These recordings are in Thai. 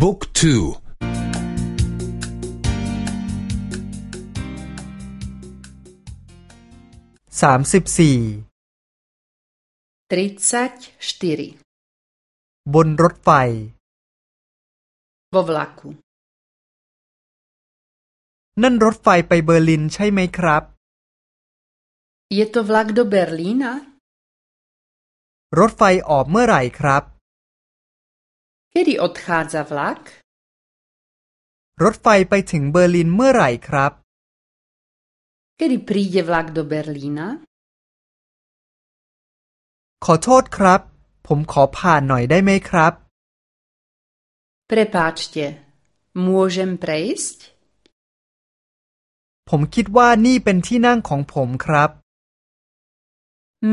บุ๊กทูสามสิบสี่บนรถไฟ vo vlaku นั่นรถไฟไปเบอร์ลินใช่ไหมครับ Je to vlak do Berlína? รถไฟออกเมื่อไหร่ครับ Kedy odchádza vlak? รถไฟไปถึงเบอร์ลินเมื่อไหร่ครับ Kedy príde vlak do Berlína? ขอโทษครับ ผมขอผ่านหน่อยได้ไหมครับ Prepáčte, môžem prejsť? ผมคิดว่านี่เป็นที่นั่งของผมครับ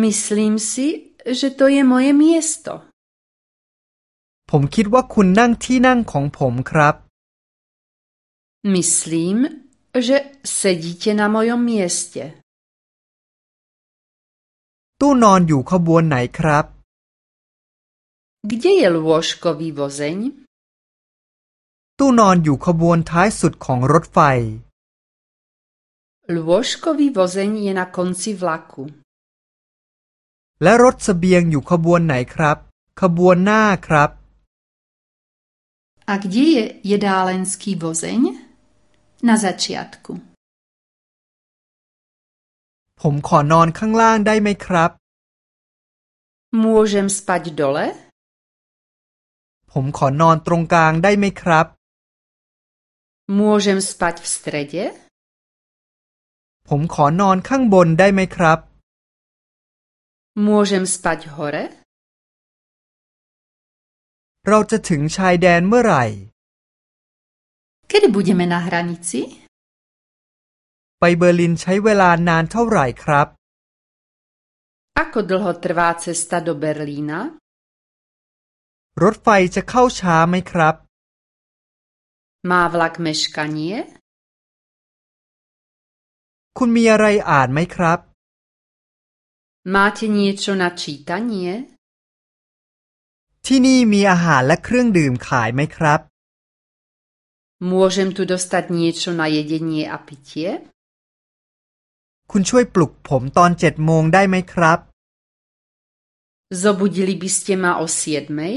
Myslím si, že to je moje miesto. ผมคิดว่าคุณนั่งที่นั่งของผมครับ Myslím, že sedíte na mojom mieste. ตู้นอนอยู่ขบวนไหนครับ Kde je lôžkový vozeň? ตู้นอนอยู่ขบวนท้ายสุดของรถไฟ Lôžkový vozeň je na konci vlaku. และรถเสบียงอยู่ขบวนไหนครับ ขบวนหน้าครับ A kde je jedálenský vozeň? Na začiatku. ผมขอนอนข้างล่างได้ไหมครับ Môžem spať dole? ผมขอนอนตรงกลางได้ไหมครับ Môžem spať v strede? ผมขอนอนข้างบนได้ไหมครับ Môžem spať hore? เราจะถึงชายแดนเมื่อไหร่ Kedy budeme na hranici? ไปเบอร์ลินใช้เวลานานเท่าไหร่ครับ Ako dlho trvá cesta do Berlína? รถไฟจะเข้าช้าไหมครับ Má vlak meškanie? คุณมีอะไรอ่านไหมครับ Máte niečo na čítanie? ที่นี่มีอาหารและเครื่องดื่มขายไหมครับ Môžem tu dostať niečo na jedenie a pitie? คุณช่วยปลุกผมตอนเจ็ดโมงได้ไหมครับ Zobudili by ste ma o siedmej?